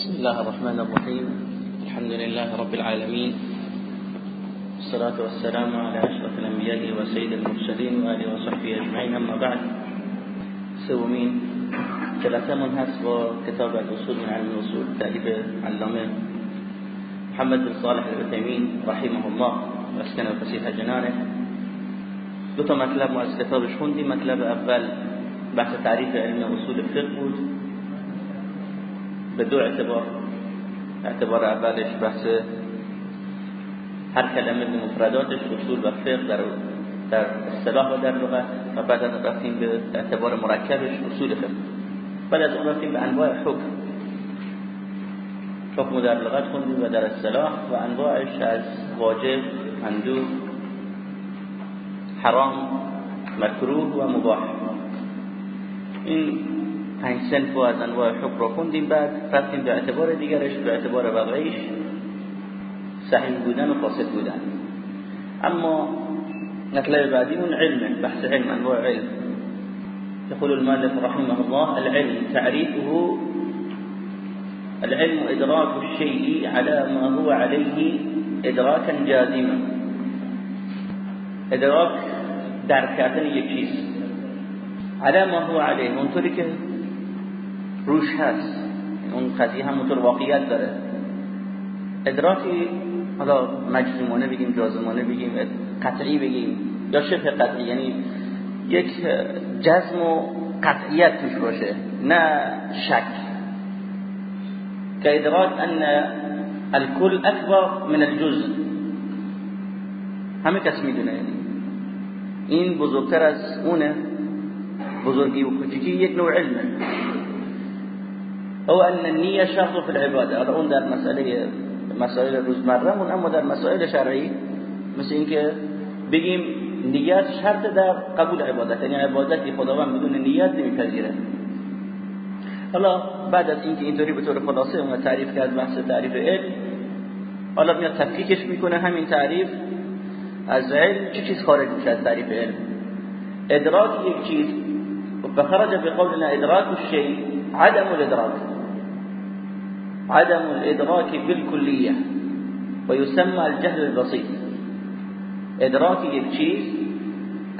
بسم الله الرحمن الرحيم. الحمد لله رب العالمين. والصلاة والسلام على أشرف الأنبياء وسيد المرسلين وآله وصحبه أجمعين. أما بعد سومين ثلاثة من هست وكتاب الأصول من علم الأصول تأليف علامة محمد بن صالح العثيمين رحمه الله. واسكن فسيح جنانه. تا مطلب ما از کتابش مطلب أول بحث تعریف علم أصول فقه بود به دو اعتبار. اعتبار اولش بحث هر کلمه به مفرداتش اصول و فقه در در اصطلاح و در لغت و بعد از رفتیم به اعتبار مرکبش اصول فقه. بعد از اون رفتیم به انواع حکم. حکم در لغت خوندیم و در اصطلاح و انواعش از واجب مندوب حرام مکروه و مباح. این پنج سنف از انواع حکم را خوندیم. بعد رفتیم به اعتبار دیگرش به اعتبار وضعیش صحیح بودن و فاسد بودن. اما مطلب بعدیمون علم بحث علم انواع علم. يقول المؤلف رحمه الله العلم تعريفه العلم إدراك الشيء على ما هو عليه إدراكا جازما. ادراک درک کردن یک چیز. على ما هو عليه اونطوری که روش هست. اون قضیه هم اونطور واقعیت داره. ادراکی حالا مجزومانه بگیم جازمانه بگیم قطعی بگیم یا شبه قطعی یعنی یک جزم و قطعیت توش باشه نه شک. که ادراک ان الكل اکبر من الجزء. همه کس می‌دونه. این بزرگتر از اونه. بزرگی و کوچکی یک نوع علمه. او ان النیه شرط فی العباده حالا اون در مسئله مسائل روزمرهمون اما در مسائل شرعی مثل اینکه بگیم نیت شرط در قبول عبادت. یعنی عبادتی خداوند بدون نیت نمیپذیره حالا بعد از اینکه اینطوری به طور خلاصه اون تعریف کرد بحث تعریف علم حالا میاد تفکیکش می‌کنه همین تعریف. از علم چه چیز خارج میشه از تعریف علم؟ ادراک یک چیز. فخرج بقولنا ادراك الشيء عدم الادراك عدم الإدراك بالكلية ويسمى الجهل البسيط. ادراک یک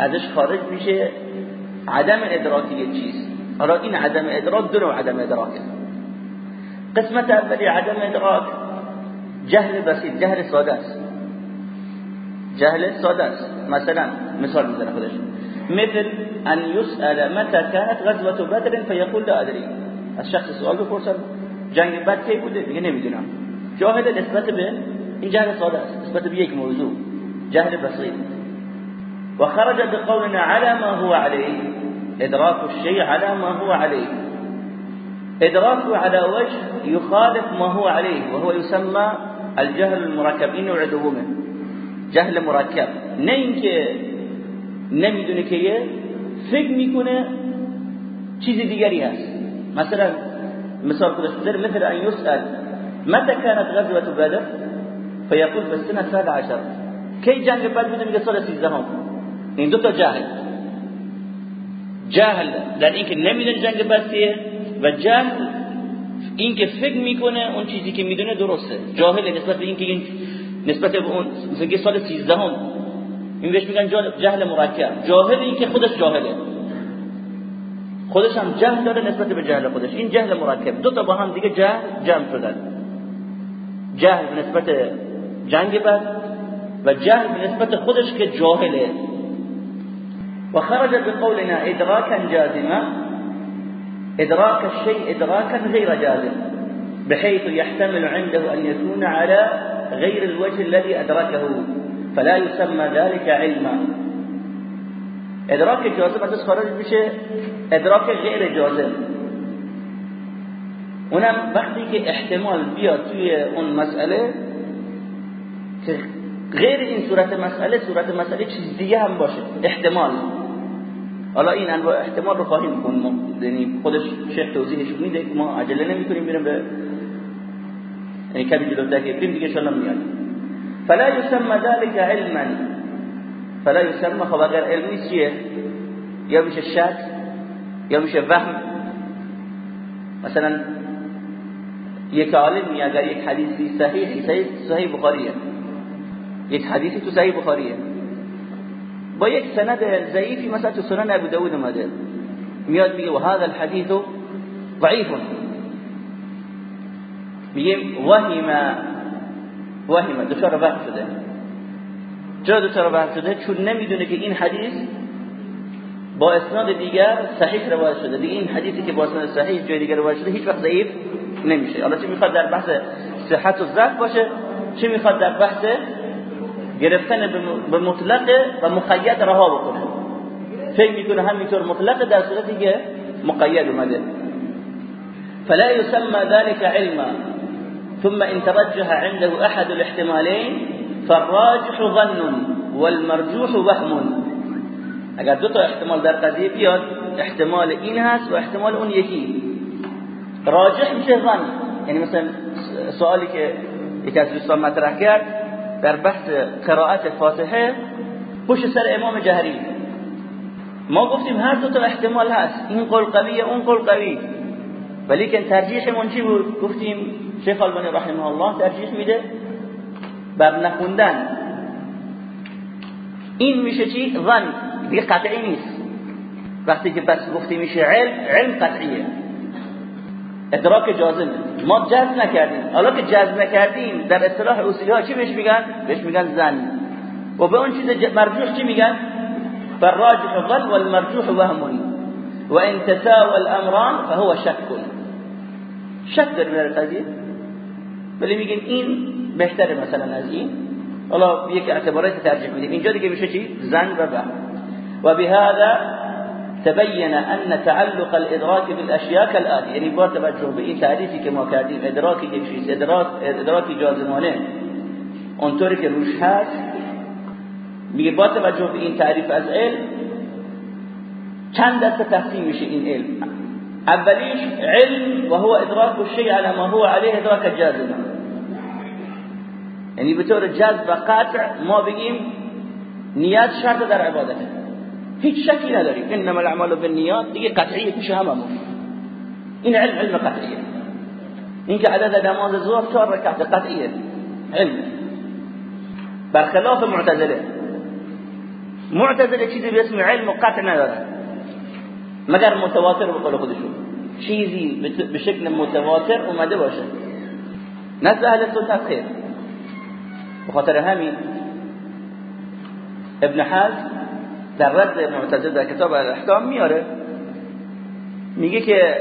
ازش خارج میشه عدم ادراک یک چیز. عدم ادراک دو نوع عدم ادراک قسمت اولی عدم ادراک جهل بسيط جهل ساده جهل ساده مثلا مثال میزنه خودش. مثل ان يسأل متى كانت غزوة بدر فيقول لا ادري از شخص سوال بپرسن جنگ بدر کی بوده میگه نمیدونم. جاهل نسبت به این جهل ساده است نسبت به یک موضوع جهل بسيط وخرج بقولنا على ما هو عليه ادراك الشيء على ما هو عليه ادراكه على وجه يخالف ما هو عليه وهو يسمى الجهل المركب نوع دومه جهل مرکب. نه اینکه نمیدونه که فکر میکنه چیز دیگری هست. مثلا مثال خودش بذاره مثل ان يسأل متى كانت غزوة بدر؟ فيقول في السنة السابعة عشر. کی جنگ بدر بوده میگه سال 13 هم این دو تا جهل جهل در اینکه نمی‌دونه جنگ بدر و جهل اینکه فکر می‌کنه اون چیزی که می‌دونه درسته. جاهل نسبت به اینکه این نسبت به اون مثلا سال 13 هم این بهش میگن جهل مرکب. جاهل این که خودش جاهله. خودش هم جهل داره نسبت به جهل خودش. این جهل مرکب. دو تا با هم دیگه جهل جمع شدن. جهل به نسبت جنگ بعد و جهل به نسبت خودش که جاهله. و خرج بقولنا ادراكا جازما. ادراك الشيء ادراكا غير جازم. بحيث يحتمل عنده ان يكون على غير الوجه الذي ادركه فلا يسمى ذلك علما. ادراک جازم ازش خارج میشه. ادراک غیر جازم اونم وقتی که احتمال بیاد توی اون مسئله که غیر این صورت مسئله صورت مسئله چیز دیگه هم باشه. احتمال. حالا این انواع احتمال رو خواهیم کنیم یعنی خودش شیخ توضیحش میده. ما عجله نمی‌کنیم میریم به یعنی کمی جلوتر که بریم دیگه ان میاد. فلا يسمى ذلك علما. فلا يسمى خب اگر علمی چیه؟ یا میشه شک؟ یا میشه وهم؟ مثلا یک عالمی اگر یک حدیثی صحیحی صحیح, صحیح بخاریه. یک حدیثی تو صحیح بخاریه. با یک سند ضعیفی مثلا تو سنن ابو داود اومده. میاد میگه و هذا الحديث ضعیف. میگه وهم وهم دچار وهم شده. چرا دچار وهم شده چون نمی‌دونه که این حدیث با اسناد دیگر صحیح روایت شده. دیگه این حدیثی که با اسناد صحیح جای دیگر روایت شده هیچ وقت ضعیف نمیشه. حالا چه می‌خواد در بحث صحت و ضعف باشه؟ چه می‌خواد در بحث گرفتن به مطلق و مقید رها بکنه؟ فکر می‌کنه همینطور مطلق در صورتی که مقید اومده. فلا يسمى ذلك علما ثم ان ترجح عنده احد الاحتمالين فالراجح ظن والمرجوح وهم. اگر دو تا احتمال در قضیه بیاد احتمال این هست و احتمال اون یکی. راجح میشه ظن. یعنی مثلا سوالی که یکی از دوستان مطرح کرد در بحث قرائت فاتحه پشت سر امام جهری. ما گفتیم هر دو تا احتمال هست. این قول قویه اون قول قوی. ولی که ترجیحمون چی بود؟ گفتیم شیخ البانی رحمه الله ترجیح میده بر نخوندن. این میشه چی؟ ظن. دیگه قطعی نیست. وقتی که بس گفتی میشه علم علم قطعیه. ادراک جازمه ما جذب نکردیم. حالا که جذب نکردیم در اصطلاح اصولی ها چی بهش میگن؟ بهش میگن زن و به اون چیز مرجوح چی میگن؟ فالراجح ظن والمرجوح وهم وان تساوى الامران فهو شك. شک در میاره قضیه؟ ولی میگن این بهتره مثلا از این. حالا یک اعتبارات ترجیح میدیم. اینجا دیگه میشه چی؟ زن و وهم و بهذا تبين أن تعلق الإدراك بالأشياء كالآتي يعني با توجه به این تعریفی که ما کردیم ادراک یک چیز؟ ادراک ادراکی جازمانه. اونطوری که روش هست میگه با توجه به این تعریف از علم چند دسته تقسیم میشه این علم. اولیش علم و هو ادراک الشيء على ما هو عليه ادراک جازمه یعنی به طور جذب و قطع ما بگیم نیت شرط در عبادته هیچ شکی نداریم. انما الاعمال بالنیات. دیگه قطعیه پیش هممون این علم علم قطعیه. این که عدد نماز ظهر چهار رکعت قطعیه. علم. برخلاف معتزله. معتزله چیزی به اسم علم و قطع نداره مگر متواتر به قول خودشون. چیزی به شکل متواتر اومده باشه. نزد اهل سنت خیر. بخاطر همین ابن حزم در رد معتزله در کتاب الاحکام میاره. میگه که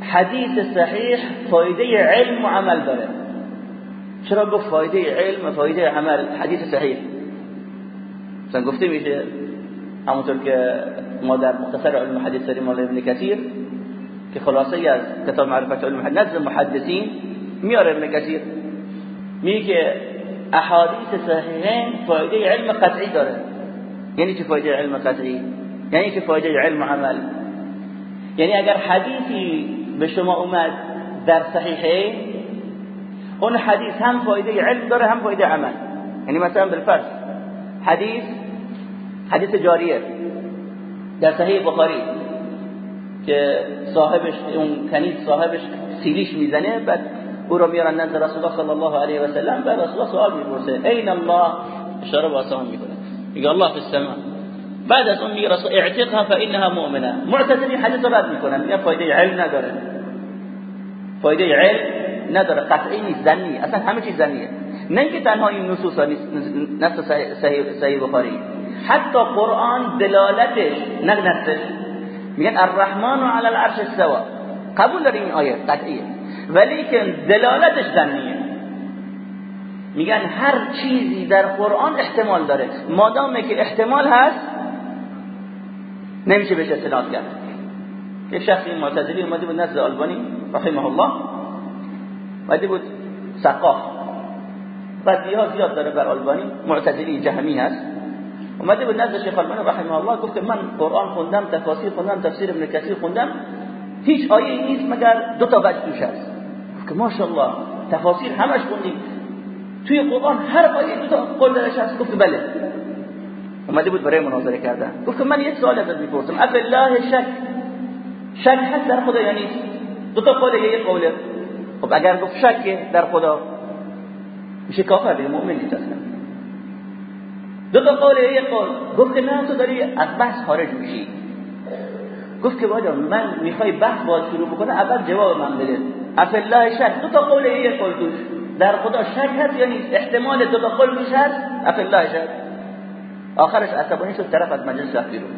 حدیث صحیح فایده علم و عمل داره. چرا گفت فایده علم و فایده عمل؟ حدیث صحیح. مثلا گفته میشه همونطور که ما در مختصر علم حدیث داریم مال ابن کثیر که خلاصه از کتاب معرفت علم حدیث نزد محدثین میاره ابن کثیر. میگه احادیث صحیحین فایده علم قطعی داره. یعنی چه فایده علم قطعی؟ یعنی چه فایده علم عمل؟ یعنی اگر حدیثی به شما اومد در صحیحه اون حدیث هم فایده علم داره هم فایده عمل. یعنی مثلا بالفرض حدیث حدیث جاریه در صحیح بخاری که صاحبش اون کنیز صاحبش سیلیش می‌زنه بعد أو رو میارن نزد رسول الله صلی الله علیه و سلم بعد رسول الله سوال میپرسه این الله اشاره با آسمان میکنه میگه الله في السماء بعد از اون میگه رسول اعتقها فانها مؤمنه معتزلی حدیث رد میکنن میگه فایده علم نداره فایده علم نداره قطعی نیست زنی أصلا همه چیز زنیه نه اینکه تنها این نصوص نص صحیح بخاری حتی قرآن دلالتش نه نصش میگن الرحمن علی العرش استوى قبول داره این آیه قطعیه ولی که دلالتش زنیه میگن هر چیزی در قرآن احتمال داره. مادامه که احتمال هست نمیشه بهش استناد کرد. یه شخصی معتزلی اومده بود نزد آلبانی رحمه الله اومده بود سقاف بعد ها زیاد داره بر آلبانی معتزلی جهمی هست. اومده بود نزد شیخ آلبانی رحمه الله گفت من قرآن خوندم تفاسیر خوندم تفسیر ابن کثیر خوندم. هیچ آیه نیست مگر دو تا وجه توش هست. که ماشاءالله تفاسیر همش خوندیم توی قرآن هر آیه دو تا قول درش هست گفت بله. اومده بود برای مناظره کردن. گفت من یک سوال ازت می‌پرسم. اف الله شک شک هست در خدا یعنی دو تا قول یک قوله خب اگر گفت شک در خدا میشه کافر دیگه مؤمن نیست اصلا. دو تا قول یک قول. گفت که نه تو داری از بحث خارج میشی. گفت که باجا من می‌خوای بحث باید شروع بکنه اول جواب من بده. اف الله شک دو تا قول یک قول در خدا شک هست یا نیست؟ احتمال دو تا قول توش هست؟ اف الله شک آخرش عصبانی شد طرف از مجلس رفت بیرون.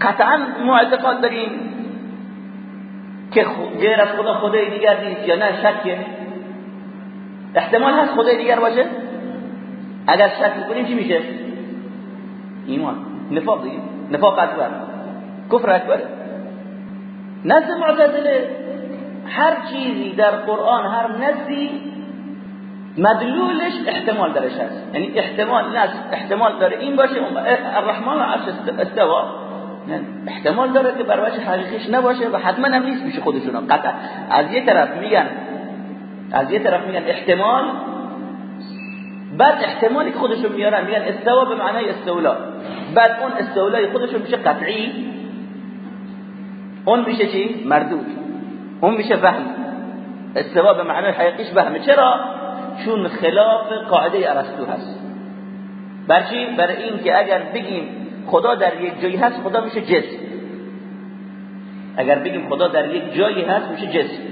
قطعا ما اعتقاد داریم که غیر از خدا خدای دیگر نیست یا نه شکه احتمال هست خدای دیگر باشه؟ اگر شک کنیم چی میشه؟ ایمان. نفاق دیگه. نفاق اکبر. کفر اکبره نزد معتزله. هر چیزی در قرآن هر نزدی مدلولش احتمال درش هست. یعنی احتمال نه احتمال داره این باشه الرحمن عرش استوا. احتمال داره که بر وجه حقیقیش نباشه و حتما هم نیست میشه خودشون قطع از یه طرف میگن از یه طرف میگن احتمال بعد احتمالی که خودشون میارن میگن استوا به معنای استولا. بعد اون استولای خودشون میشه قطعی. اون میشه چی؟ مردود. اون میشه وهم. استوا به معنای حقیقیش وهمه چرا؟ چون خلاف قاعده ارسطو هست. بر چی؟ برای این که اگر بگیم خدا در یک جایی هست خدا میشه جسم اگر بگیم خدا در یک جایی هست میشه جسم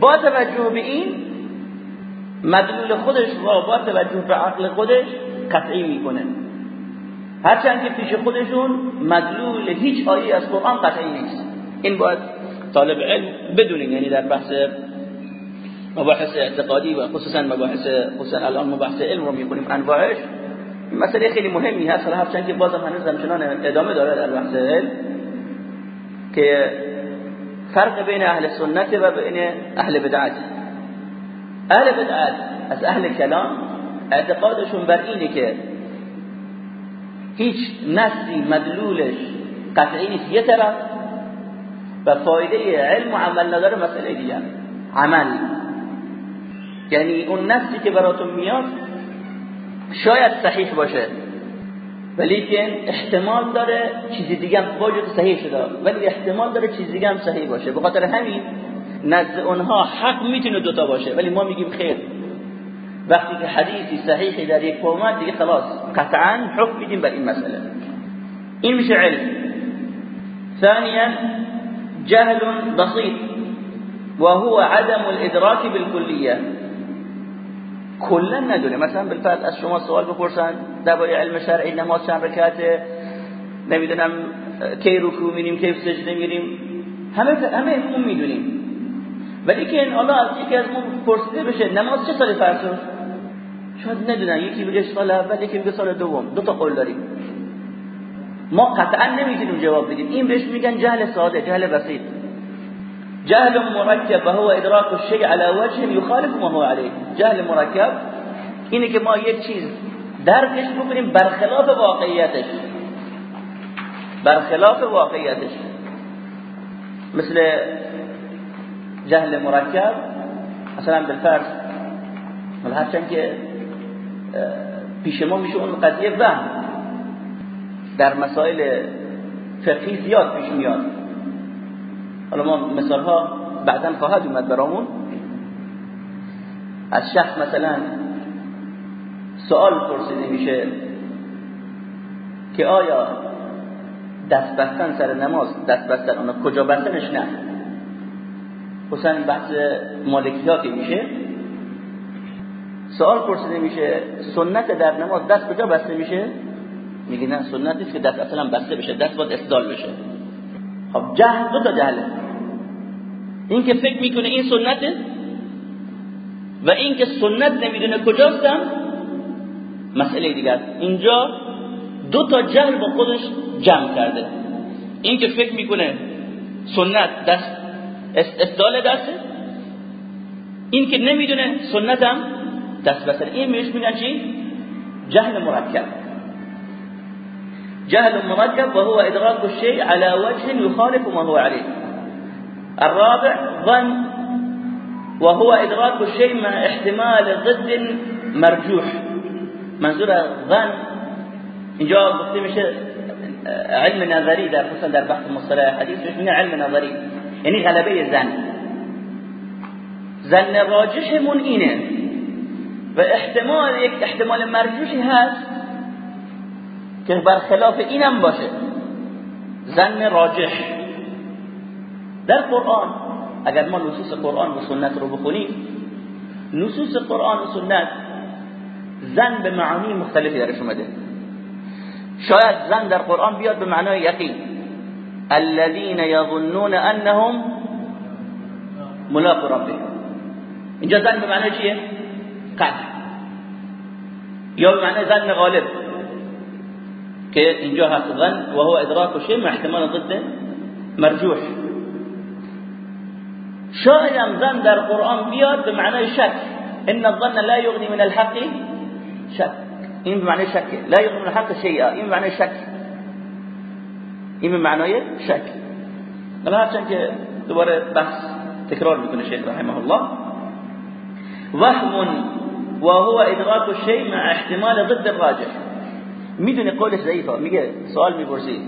با توجه به این مدلول خودش و با توجه به عقل خودش قطعی می‌کنه. هرچند که پیش خودشون مدلول هیچ آیه از قرآن قطعی نیست. این باید طالب علم بدونین یعنی در بحث مباحث اعتقادی و خصوصا مباحث خصوصا الان مباحث علم رو می‌کنیم انواعش. مسئله خیلی مهمی هست. حالا هرچند که بازم هنوز همچنان ادامه داره در بحث علم که فرق بین اهل سنت و بین اهل بدعت. اهل بدعت از اهل کلام اعتقادشون بر اینه که هیچ نصی مدلولش قطعی نیست. یه طرف و فایده علم و عمل نداره مسئله دیگه عمل. یعنی اون نصی که براتون میاد شاید صحیح باشه ولی که احتمال داره چیزی دیگه هم باید صحیح شده ولی احتمال داره چیزی دیگه هم صحیح باشه. به خاطر همین نزد اونها حق می‌تونه دوتا باشه ولی ما میگیم خیر. وقتی که حدیثی صحیحی در یک فرمت دیگه خلاص. قطعا حکم میدیم بر این مسئله. این میشه علم. ثانیا جهل بسيط. وهو عدم الادراك بالكليه کلا ندونه مثلا بالفرض از شما سوال بپرسن درباره علم شرعی نماز چند رکعته نمی‌دونم کی رکوع میریم کی سجده میریم همه همه اون می‌دونیم. ولی که این الله از یکی از ما پرسیده بشه نماز چه سالی فرض شد؟ شاید ندونن یکی بگه سال اول یکی بگه سال دوم. دو تا قول داریم. ما قطعا نمی‌تونیم جواب بدیم. این بهش میگن جهل ساده جهل بسیط. جهل مرکب هو ادراک الشيء على وجه يخالف ما هو عليه جهل مرکب اینه که ما یک چیز درکش بکنیم برخلاف واقعیتش. برخلاف واقعیتش. مثل جهل مرکب مثلا بالفرض هرچند که پیش ما میشه اون قضیه وهم. در مسائل فقهی زیاد پیش میاد. حالا ما مثال ها بعدا خواهد اومد برامون. از شخص مثلا سوال پرسیده میشه که آیا دست بستن سر نماز دست بستن اونا کجا بستنش نه؟ حسن بحث مالکیاتی میشه. سوال پرسیده میشه سنت در نماز دست کجا بسته میشه؟ میگه نه سنت نیست که دست اصلا بسته بشه دست باید اسدال بشه. خب جهل دو تا جهله. این که فکر می‌کنه این سنته و این که سنت نمی‌دونه کجاستم مسئله دیگر. اینجا دو تا جهل با خودش جمع کرده. این که فکر می‌کنه سنت دست استدال دسته این که نمی‌دونه سنتم دست بسر این میش میگن چی؟ جهل مرکب. جهل مركب وهو إدراك الشيء على وجه يخالف ما هو عليه. الرابع ظن وهو إدراك الشيء مع احتمال ضد مرجوح. منظور ظن اینجا گفته میشه علم نظری در خصوصا در بحث مصطلح حدیث میگن علم نظری یعنی غلبه زن زن راجحمون اینه و احتمال یک احتمال مرجوحی هست که برخلاف اینم باشه. زن راجح. در قرآن اگر ما نصوص قرآن و سنت رو بخونیم نصوص قرآن و سنت زن به معانی مختلفی درش اومده. شاید زن در قرآن بیاد به معنای یقین. الذين يظنون انهم ملاق ربهم. اینجا زن به معنای چیه؟ قطع یا به معنای زن غالب. که اینجا هست زن و هو ادراک شيء احتمال ضد مرجوح. شاید هم زن در قرآن بیاد به معنای شک إن الظن لا یغنی من الحق شک این به معنای شک لا یغنی من الحق شیئا این به معنای شک این به معنای شک حالا هرچند که دوباره بحث تکرار میکنه شیخ رحمه الله. وهم و هو ادراک الشيء مع احتمال ضد الراجح می‌دونه قولش ضعیفه. میگه سوال می‌پرسی.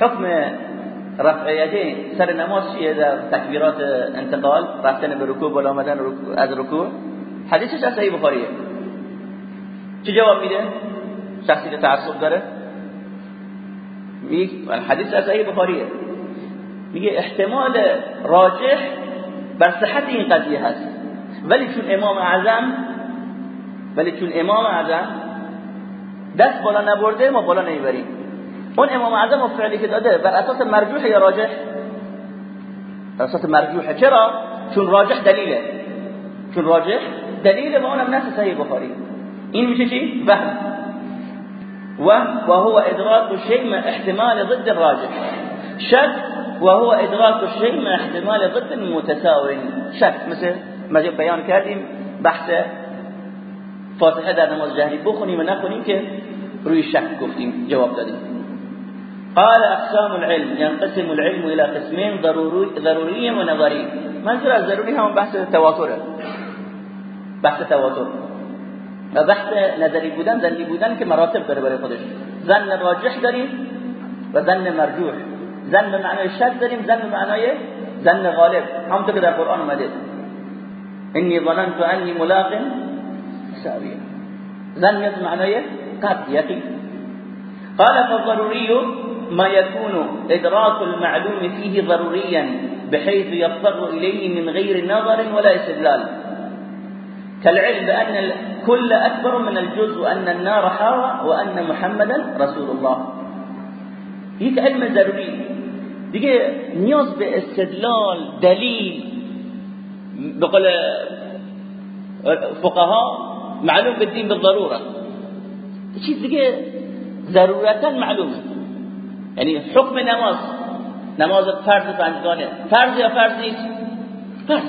حکم رفع یدین سر نماز چیه در تکبیرات انتقال؟ رفتن به رکوع بالا آمدن از رکوع. حدیثش از صحیح بخاریه. چه جواب میده؟ شخصی که تعصب داره. میگه حدیث از صحیح بخاریه. میگه احتمال راجح بر صحت این قضیه هست. ولی چون امام اعظم؟ ولی چون امام اعظم؟ دست بالا نبرده ما بالا نمی‌بریم. اون امام اعظم و فعلی که داده بر اساس مرجوح یا راجح؟ بر اساس مرجوحه چرا؟ چون راجح دلیله. چون راجح دلیله و اونم نفس صحیح بخاری. این میشه چی؟ وهم. و هو ادراك الشيء مع احتمال ضد الراجح شك وهو ادراك الشيء مع احتمال ضد المتساوي شك مثل ما بیان کردیم بحث فاتحه در نماز جهری بخونیم و نخونیم که روی شک گفتیم جواب دادیم. قال اقسام العلم ينقسم العلم الى قسمين ضروري ضروري ونظري منظور از ضروری هم بحث تواتره؟ بحث تواتر. و بحث نظری بودن زنی بودن که مراتب داره برای خودش. زن راجح داریم و زن مرجوح. زن به معنای شک داریم زن به معنای زن غالب. همونطور که در قرآن اومده. انی ظننت انی ملاق زن به معنای قطع یقین قال فالضروري ما يكون إدراك المعلوم فيه ضروريا بحيث يضطر إليه من غير نظر ولا استدلال. كالعلم بأن الكل أكبر من الجزء وأن النار حارة وأن محمدا رسول الله. یک علم ضروری دیگه نیاز به استدلال دلیل به قول فقها معلوم بالدين بالضروره چیز دیگه ضرورتا معلومه یعنی حکم نماز. نماز فرض پنجگانه فرض یا فرض نیست فرض.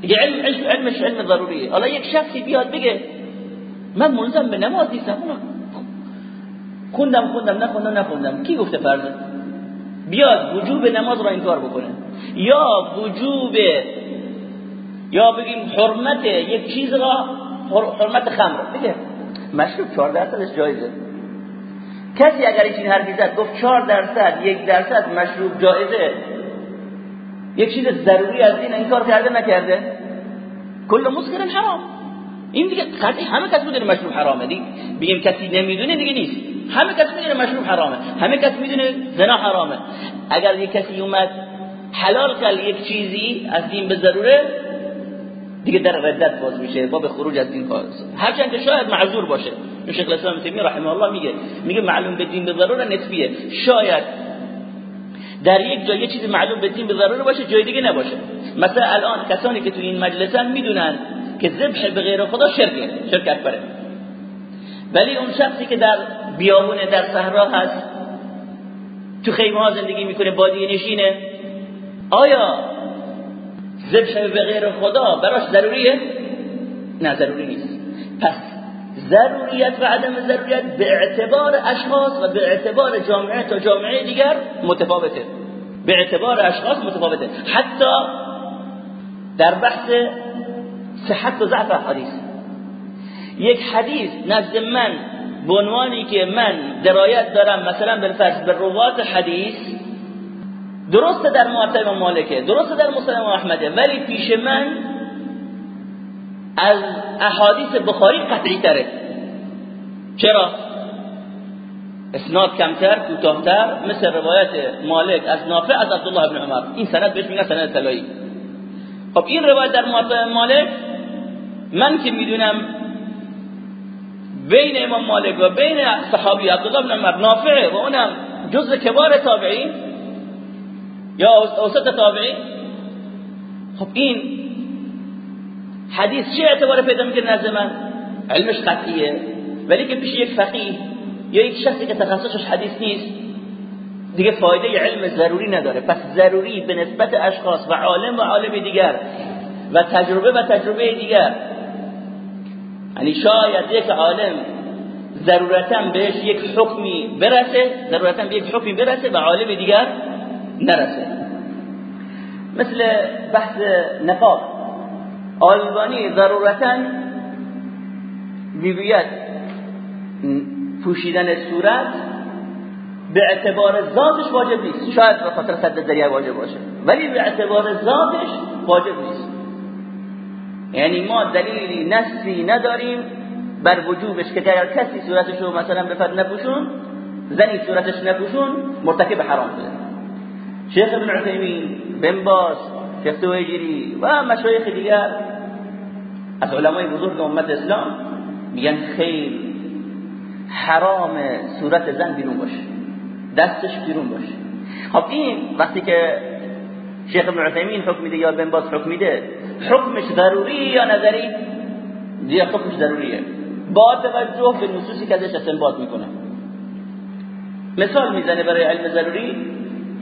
دیگه علم علمش علم ضروریه حالا یک شخصی بیاد بگه من ملزم به نماز نیستم خوندم خوندم نخوندم نخوندم کی گفته فرضه بیاد وجوب نماز را انکار بکنه. یا وجوب یا بگیم حرمت یک چیز را حرمت خمر. بگه مشروب 4 درصدش جایزه. کسی اگر این حرفی زد گفت 4 درصد یک درصد مشروب جایزه. یک چیز ضروری از این انکار کرده نکرده. کل مسکر حرام. این دیگه قطعی همه کس می‌دونه مشروب حرامه. دیگه بگیم کسی نمی‌دونه دیگه نیست. همه کس می‌دونه مشروب حرامه. همه کس می‌دونه زنا حرامه. اگر یک کسی اومد حلال کرد یک چیزی از دین به ضروره دیگه در ردت باز میشه باب خروج از دین باز هرچند که شاید معذور باشه. شیخ الاسلام تیمی رحمه الله میگه میگه معلوم به دین به ضروره نسبیه. شاید در یک جای یه چیزی معلوم به دین به ضروره باشه جای دیگه نباشه. مثلا الان کسانی که تو این مجلسن می‌دونن که ذبح به غیر خدا شرکه شرک اکبره. ولی اون شخصی که در بیابونه در صحرا هست تو خیمه ها زندگی می‌کنه بادی نشینه آیا ذبح به غیر خدا براش ضروریه؟ نه ضروری نیست. پس ضروریت و عدم ضروریت به اعتبار اشخاص و به اعتبار جامعه تا جامعه دیگر متفاوته. به اعتبار اشخاص متفاوته. حتی در بحث صحت و ضعف حدیث. یک حدیث نزد من به عنوانی که من درایت دارم مثلا بالفرض به روات حدیث درسته در امام مالکه درسته در مسلم احمده ولی پیش من از احادیث بخاری قطعی تره چرا؟ اسناد کمتر کوتاهتر مثل روایت مالک از نافع از عبدالله بن عمر. این سند بهش میگن سند طلایی. خب این روایت در موطع مالک من که می‌دونم بین امام مالک و بین صحابی عبدالله بن عمر نافع و اونم جزء کبار تابعین یا اوسط تابعین خب این حدیث چه اعتبار پیدا می‌کنه نزد من علمش قطعیه ولی که پیش یک فقیه یا یک شخصی که تخصصش حدیث نیست دیگه فایده علم ضروری نداره. پس ضروری به نسبت اشخاص و عالم و عالم دیگر و تجربه و تجربه دیگر. یعنی شاید یک عالم ضرورتا بهش یک حکمی برسه ضرورتا به یک حکمی برسه و عالم دیگر نرسه. مثل بحث نقاب آلبانی ضرورتا می‌گوید پوشیدن صورت به اعتبار ذاتش واجب نیست. شاید به خاطر صد ذریعه واجب باشه. ولی به اعتبار ذاتش واجب نیست. یعنی ما دلیلی نصی نداریم بر وجوبش که اگر کسی صورتش رو مثلا بفرد نپوشون زنی صورتش نپوشون مرتکب حرام شده. شیخ ابن عثیمین بن باز شیخ تویجری و مشایخ دیگر. از علمای بزرگ امت اسلام میگن خیر حرام صورت زن بیرون باشه دستش بیرون باشه. خب این وقتی که شیخ ابن عثیمین حکم میده یا بن باز حکم میده حکمش ضروری یا نظری؟ دیگه حکمش ضروریه. با توجه به نصوصی که ازش استنباط می‌کنه. مثال می‌زنه برای علم ضروری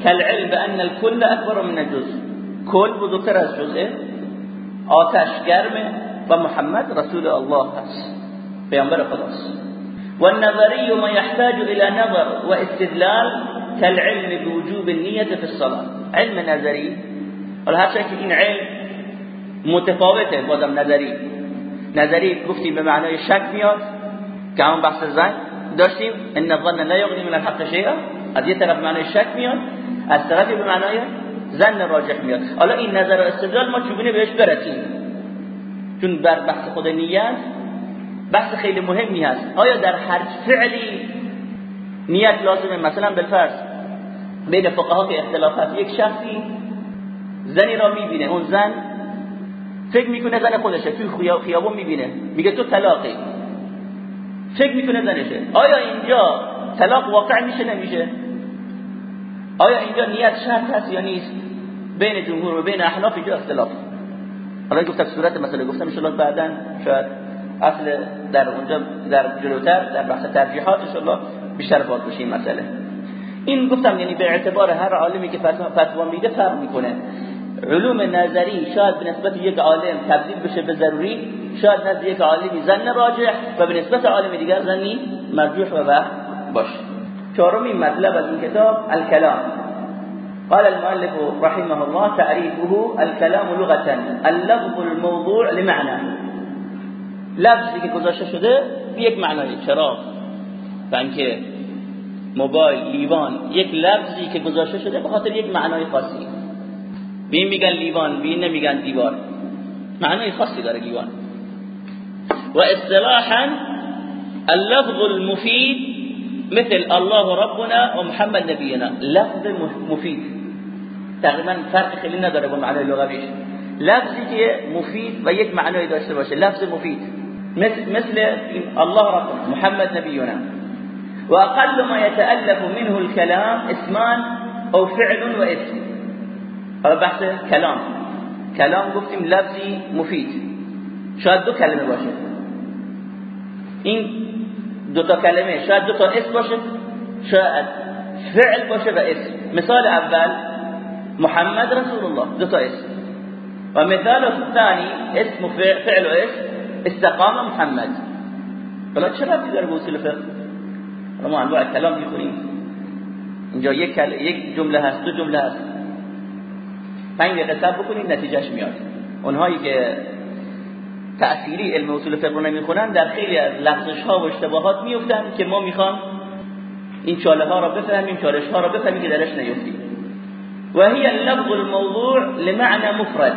کالعلم بأن الكل اکبر من الجزء. کل بزرگتر از جزء آتش گرمه و محمد رسول الله هست پیامبر خداست. والنظري ما يحتاج إلى نظر واستدلال كالعلم بوجوب النية في الصلاة. علم نظري ولا هر شكل این علم متفاوته بازم نظری. نظری گفتیم به معنای شک میاد که بحث زن داشتیم. ان الظن لا یغنی من الحق شیئا. از یه طرف معنای شک میاد. از طرفی به معنای زن راجح میاد. حالا این نظر و استدلال ما چگونه بهش برسیم؟ چون بر بحث خود نیت بحث خیلی مهمی هست. آیا در هر فعلی نیت لازمه؟ مثلا بالفرض بین فقها که اختلاف هست یک شخصی زنی را می‌بینه اون زن فکر می‌کنه زن خودشه توی خیابون می‌بینه. میگه تو طلاقی. فکر می‌کنه زنشه. آیا اینجا طلاق واقع میشه نمیشه؟ آیا اینجا نیت شرط هست یا نیست؟ بین جمهور و بین احناف اینجا اختلاف. حالا گفتم صورت مثلا گفتم ان بعدا شاید اصل در اونجا در جلوتر در بحث ترجیحات ان بیشتر باز بشه این مسئله. این گفتم یعنی به اعتبار هر عالمی که فتوا میده فرق می‌کنه. علوم نظری شاید به نسبت یک عالم تبدیل بشه به ضروری شاید نزد یک عالمی زن راجح و به نسبت عالم دیگر زنی مرجوح و باشه. چهارمین مطلب از این کتاب الکلام. قال المؤلف رحمه الله تعريفه الكلام لغة اللفظ الموضوع لمعنى لفظی که گذاشته شده به یک معنای چرا بنک موبایل لیوان یک لفظی که گذاشته شده به خاطر یک معنای خاصی. به این میگن لیوان به این نمیگن دیوار. معنای خاصی داره لیوان. و اصطلاحا اللفظ المفید مثل الله ربنا و محمد نبینا. لفظ مفید. تقریبا فرق خیلی نداره با معنای لغویش. لفظی که مفید و یک معنای داشته باشه. لفظ مفید. مثل, مثل الله ربنا محمد نبينا وأقل ما يتألف منه الكلام اسمان أو فعل واسم هذا بحث كلام كلام گفتیم لفظی مفید. شاید دو کلمه باشه. این دو تا کلمه شاید دو تا اسم باشه شاید فعل باشه و اسم. مثال اول محمد رسول الله دو تا اسم. و مثال ثاني اسم فعل و اسم استقام محمد. حالا چرا داره به اصول فقه؟ ما انواع کلام می‌خونیم. اینجا یک جمله هست دو جمله هست. پنج دقیقه صبر بکنید نتیجهش میاد. اونهایی که تأثیری علم اصول فقه نمی‌خونن در خیلی از لغزش ها و اشتباهات میفتن که ما می‌خوام این چاله ها را بفهمیم چالش ها را بفهمیم که درش نیفتیم وهي اللفظ الموضوع لمعنى مفرد.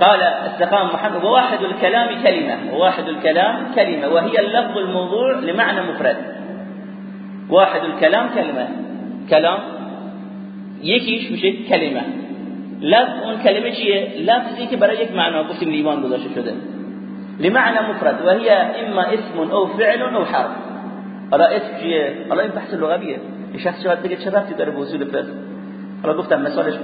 قال استقام محمد وواحد الكلام كلمة وواحد الكلام كلمة وهي اللفظ الموضوع لمعنى مفرد. واحد الكلام كلمة كلام یکیش میشه کلمه. لفظ اون کلمه چیه؟ لفظی که برای یک معنا گفتیم لیوان گذاشته شده. لمعنى مفرد وهي إما اسم أو فعل أو حرف. حالا اسم چیه حالا این بحث لغویه یه شخص شاید بگه چه ربطی داره به اصول فقه حالا گفتم مثالش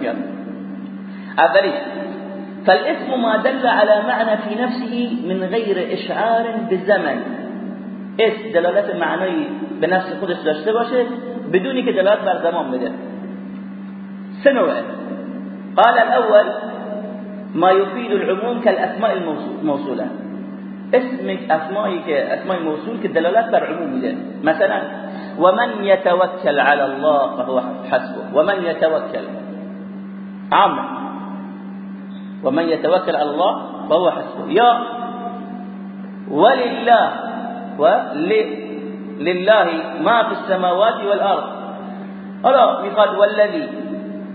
فالاسم ما دل على معنى في نفسه من غير إشعار بزمن اسم دلالت معنایی به نفس خودش داشته باشه بدونی که زمان بده. سه قال الأول ما يفيد العموم كالأسماء الموصولة. اسم اسمایی که اسمای موصول که دلالت بر عموم میده مثلا ومن يتوكل على الله فهو حسبه. ومن يتوكل عام ومن يتوكل على الله فهو حسبه. يا ولله ولله ما في السماوات والأرض. حالا میخواد والذي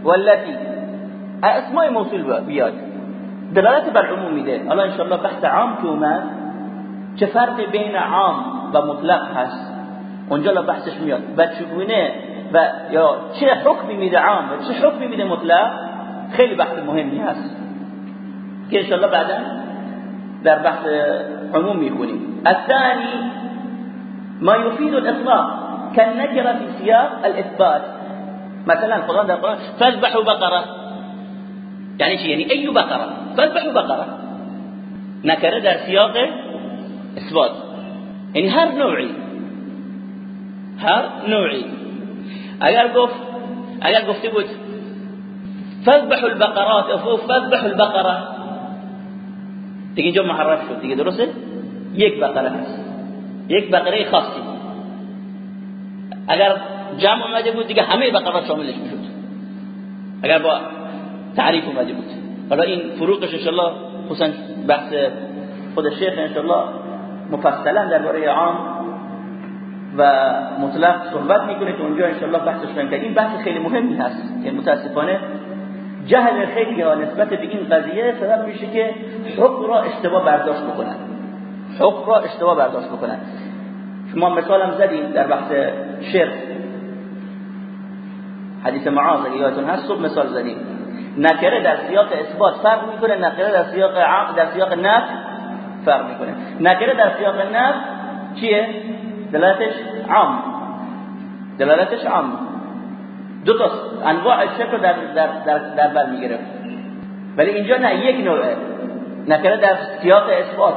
والتي. اسمای موصول بیاد دلالت بر عموم میده حالا إن بحث عام که اومد چه فرق بین عام و مطلق هست؟ اونجا بحثش میاد. و چگونه و یا چه حکمی میده عام و چه حکمی میده مطلق؟ خیلی بحث مهمی هست. که انشاءالله بعدا در بحث عموم می‌کنیم الثاني ما يفيد الاطلاق كالنكره في سياق الاثبات. مثلا خدا در قرآن فذبحوا بقره یعنی چی؟ یعنی ای بقره فذبحوا بقره نکره در سیاق إثبات. یعنی هر نوعی هر نوعی اگر گفت اگر گفته بود فذبحوا البقرات أو البقرة. دیگه اینجا محرف شد دیگه درسته یک بقرة هست. یک بقرة خاصی اگر جمع اومده بود دیگه همه بقرات شاملش میشد اگر با تعریف اومده بود حالا این فروقش انشالله خصوصا بحث خود شیخ انشالله مفصلا درباره عام و مطلق صحبت می‌کنه که اونجا انشالله بحثش کنیم. این بحث خیلی مهمی هست که متاسفانه جهل خیلی ها نسبت به این قضیه سبب میشه که حق را اشتباه برداشت بکنن. حق را اشتباه برداشت بکنن. شما مثالم زدیم در بحث شرک. حدیث معاذ اگه هست صبح مثال زدیم. نکره در سیاق اثبات فرق می‌کنه نکره در سیاق عام در سیاق نفی فرق می‌کنه. نکره در سیاق نفی چیه؟ دلالتش عام. دلالتش عام. دو تا انواع شرک در در در, در بر می‌گرفت. ولی اینجا نه یک نوعه نکره در سیاق اثبات.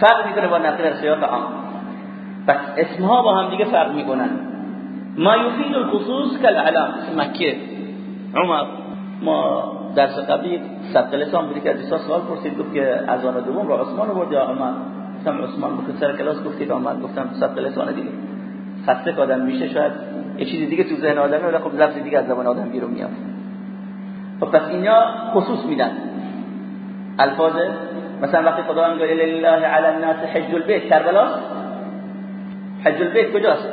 فرق می‌کنه با نکره در سیاق عام. پس اسمها با هم دیگه فرق می‌کنن. ما یفید الخصوص کالاعلام مکه. عمر. ما درس قبلی ثبت لسان بودی که از سوال پرسید گفت که از آن دوم را عثمان آورد یا عمر گفتم عثمان گفت سر کلاس گفتید عمر گفتم ثبت لسان دیگه. خسته که آدم میشه شاید یه چیزی دیگه تو ذهن آدمه ولی خب لفظ دیگه از زبان آدم بیرون میاد. خب پس اینا خصوص میدن. الفاظ مثلا وقتی خدا میگه لله علی الناس حج البيت کربلا؟ حج البيت کجاست؟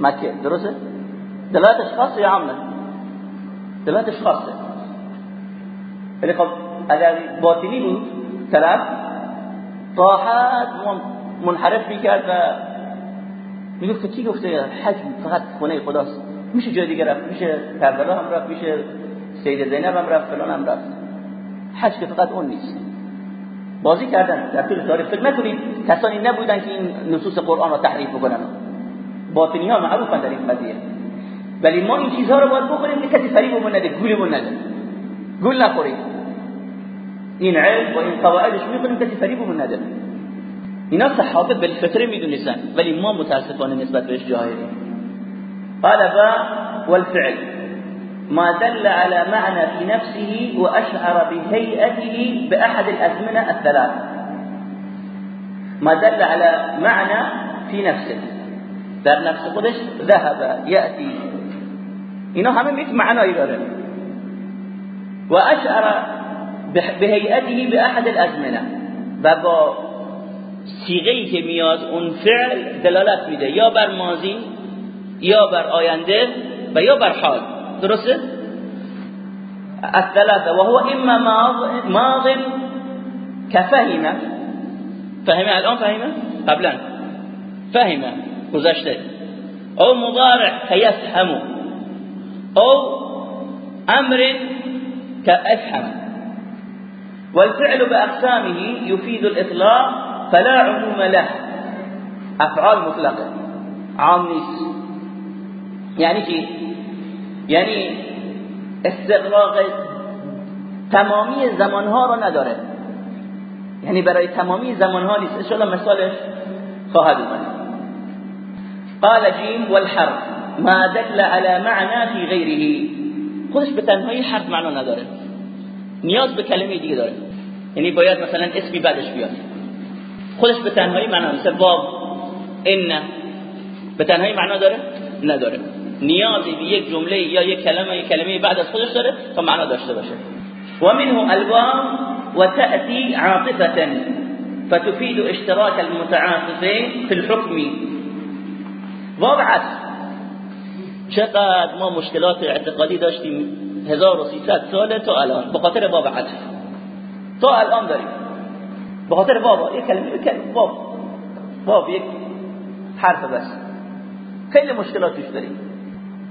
مکه درسته؟ دلالتش خاصه یا عامه؟ دلالتش خاصه. ولی خب اگر باطنی بود طرف راحت منحرف می‌کرد و می‌گفت کی گفته؟ حج فقط خونه خداست. میشه جای دیگه رفت میشه کربلا هم رفت میشه سید زینب هم رفت فلان هم رفت. حج که فقط اون نیست. بازی کردن در طول تاریخ فکر نکنید کسانی نبودن که این نصوص قرآن را تحریف بکنن. باطنی ها معروفن در این قضیه. ولی ما این چیزها رو باید بکنیم که کسی فریبمون نده گولمون نده. گول نخورید این علم و این قواعدش میکنیم کسی فریبمون نده اینا صحابه بالفطره میدونستن ولی ما متاسفانه نسبت بهش جاهلیم قال با والفعل. ما دل على معنى في نفسه وأشعر بهيئته بأحد الأزمنة الثلاث. ما دل على معنى في نفسه. در نفس خودش ذهب يأتي. اینا همه یک معنایی داره و اشعر بهیئته به احد الازمنه و با سیغهی که میاد اون فعل دلالت میده یا بر ماضی یا بر آینده و یا بر حال. درسته؟ الثلاثه وهو اما ماض ماض كفهم فهم الان؟ فهمه؟ قبلا. فهم گذشته. او مضارع كيفهم او امر كافهم والفعل باقسامه يفيد الاطلاق فلا عموم له. افعال مطلقه عام نیست یعنی چی یعنی استقراق تمامی زمانها رو نداره. یعنی برای تمامی زمانها نیست. انشاءالله مثالش خواهد اومد. قال جیم والحرف. ما دل على معنى في غیره. خودش به تنهایی حرف معنا نداره. نیاز به کلمه دیگه داره. یعنی باید مثلا اسمی بعدش بیاد. خودش به تنهایی معنا مثل باب ان به تنهایی معنا داره؟ نداره. نیازی به یک جمله یا یک کلمه یک کلمه بعد از خودش داره تا معنا داشته باشه. و منه الوام و تأتی عاطفة فتفيد اشتراك المتعاطفين في الحكم واو چقدر ما مشکلات اعتقادی داشتیم. 1300 ساله تا الان به خاطر باب عطف. تا الان داریم به خاطر باب یک کلمه یک باب. باب یک حرف بس. خیلی مشکلات توش داریم.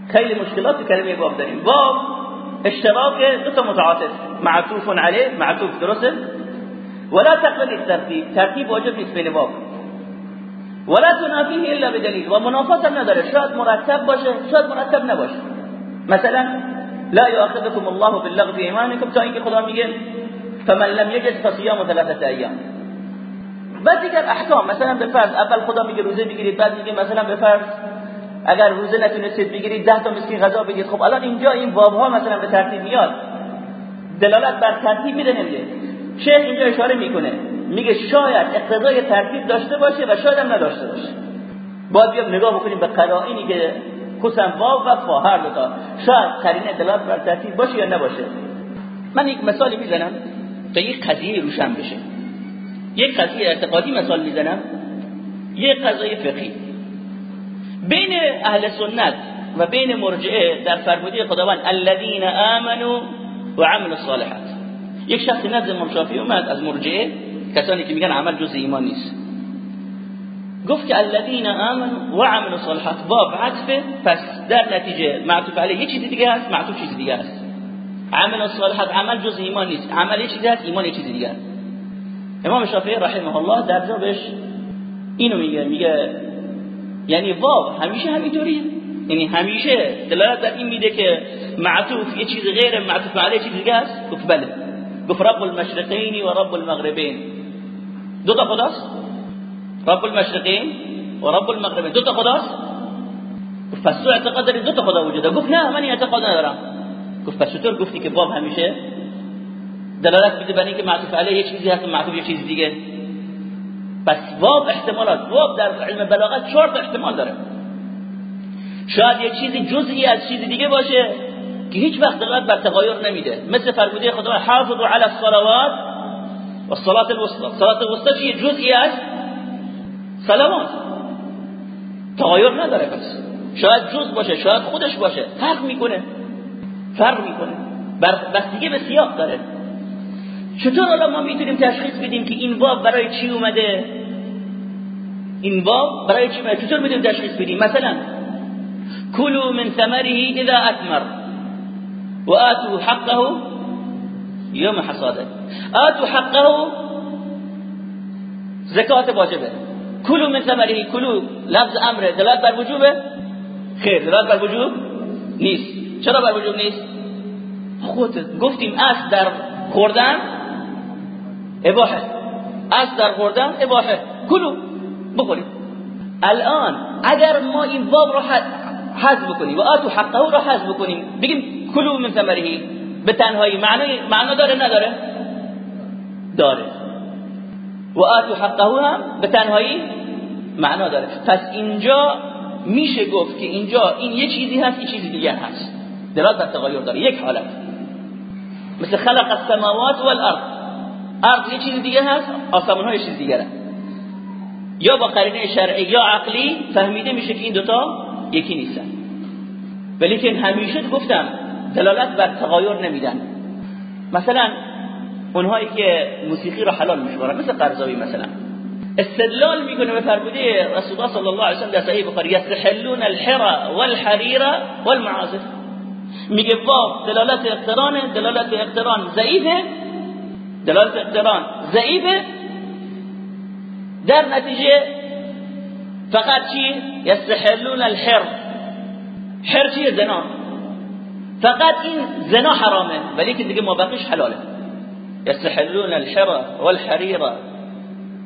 خیلی مشکلات کلمه باب داریم. باب اشتراک دو تا متعاطف. معطوف علیه معطوف درسته؟ ولا تقبل الترتیب. ترتیب واجب نیست بین باب. ولا تنافیه الا بدلیل. و منافات هم نداره. شاید مرتب باشه شاید مرتب نباشه. مثلا لا يؤاخذكم الله باللغو في ایمانكم تا اینکه خدا میگه فمن لم يجد فصيام ثلاثه ایام. بعد دیگر احکام مثلا به فرض اول خدا میگه روزه بگیرید بعد میگه مثلا به فرض اگر روزه نتونستید بگیرید 10 تا مسکین غذا بدید خب الان اینجا این باب ها مثلا به ترتیب میاد. دلالت بر ترتیب میده نمیده شیخ اینجا اشاره می‌کنه. میگه شاید اقتضای ترتیب داشته باشه و شاید هم نداشته باشه. باید بیام نگاه بکنیم به قرائنی که واو و فا هر دو تا. شاید قرینه دلالت بر ترتیب باشه یا نباشه. من یک مثالی می‌زنم تا یک قضیه روشن بشه. یک قضیه اعتقادی مثال می‌زنم. یک قضیه فقهی. بین اهل سنت و بین مرجعه در فرموده خداوند الذين امنوا و عملوا الصالحات. یک شخص نزد امام شافعی اومد از مرجعه. کسانی که میگن عمل جز ایمان نیست. گفت که الذين امنوا و عملوا الصالحات. باب عطف پس در نتیجه معطوف علیه یه چیز دیگه هست معطوف چیز دیگه هست عمل الصالحات عمل جز ایمان نیست. عمل یه چیزی هست ایمان یه چیز دیگه هست امام شافعی رحمه الله در جوابش اینو میگه میگه یعنی واو همیشه همینطوریه یعنی همیشه دلالت بر این میده که معطوف یه چیز غیر معطوف علیه چیز دیگه است. گفت بله. گفت رب المشرقین و رب المغربین. دو تا خداست؟ رب المشرقین و رب المغربین دو تا خداست؟ گفت پس تو اعتقاد داری دو خدا وجوده گفت نه من اعتقاد ندارم. گفت پس چطور گفتی که باب همیشه دلالت میده بر اینکه معطوف علیه یه چیزی هست و معطوف یه چیز دیگه؟ پس واب احتمالات واب در علم بلاغت چهار احتمال داره. شاید یه چیزی جزئی از چیز دیگه باشه که هیچ وقت دلالت بر تغایر نمیده. مثل فرموده خدا حافظوا علی الصلوات و صلات الوسطى صلات الوسطى چیه جزئی از صلوات تغایر نداره پس. شاید جز باشه شاید خودش باشه. فرق می‌کنه. فرق می‌کنه. بس دیگه به سیاق داره. چطور الان ما می‌تونیم تشخیص بدیم که این باب برای چی اومده؟ این باب برای چی اومده؟ چطور می‌تونیم تشخیص بدیم؟ مثلا کلوا من ثمره اذا اثمر. و آتوا حقه یوم حصاده. آتوا حقه زکات واجبه. کلوا من ثمره کلوا لفظ امر دلالت بر وجوبه؟ خیر دلالت بر وجوب نیست. چرا بر وجوب نیست؟ خودت گفتیم اصل در خوردن اباحه. از در خوردن اباحه. کلو بخورید الان اگر ما این باب رو حذف بکنیم و آتو حقه رو حذف بکنیم بگیم کلو من ثمره به تنهایی معنی معنا داره نداره؟ داره. و آتو حقه هم به تنهایی معنا داره. پس اینجا میشه گفت که اینجا این یه چیزی هست یه چیزی دیگر هست. دلالت بر تغییر داره. یک حالت. مثل خلق السماوات والارض. ارض یه چیز دیگه هست آسمان ها یه چیز دیگه هست. یا با قرینه شرعی یا عقلی فهمیده میشه که این دوتا یکی نیستن. ولی که همیشه گفتم دلالت بر تغایر نمیدن. مثلا اونهایی که موسیقی رو حلال میشمارن مثل قرضاوی مثلا. استدلال می‌کنه به فرموده رسول الله صلی الله علیه و سلم در صحیح بخاری یستحلون الحرى والحریر والمعازف. میگه واو دلالت اقتران دلالت اقتران ضعیفه دلالت اقتران ضعیفه. در نتیجه فقط چی؟ یستحلون الحر. حر چیه؟ زنا. فقط این زنا حرامه ولی که دیگه مابقیش حلاله. يستحلون الحرى والحرير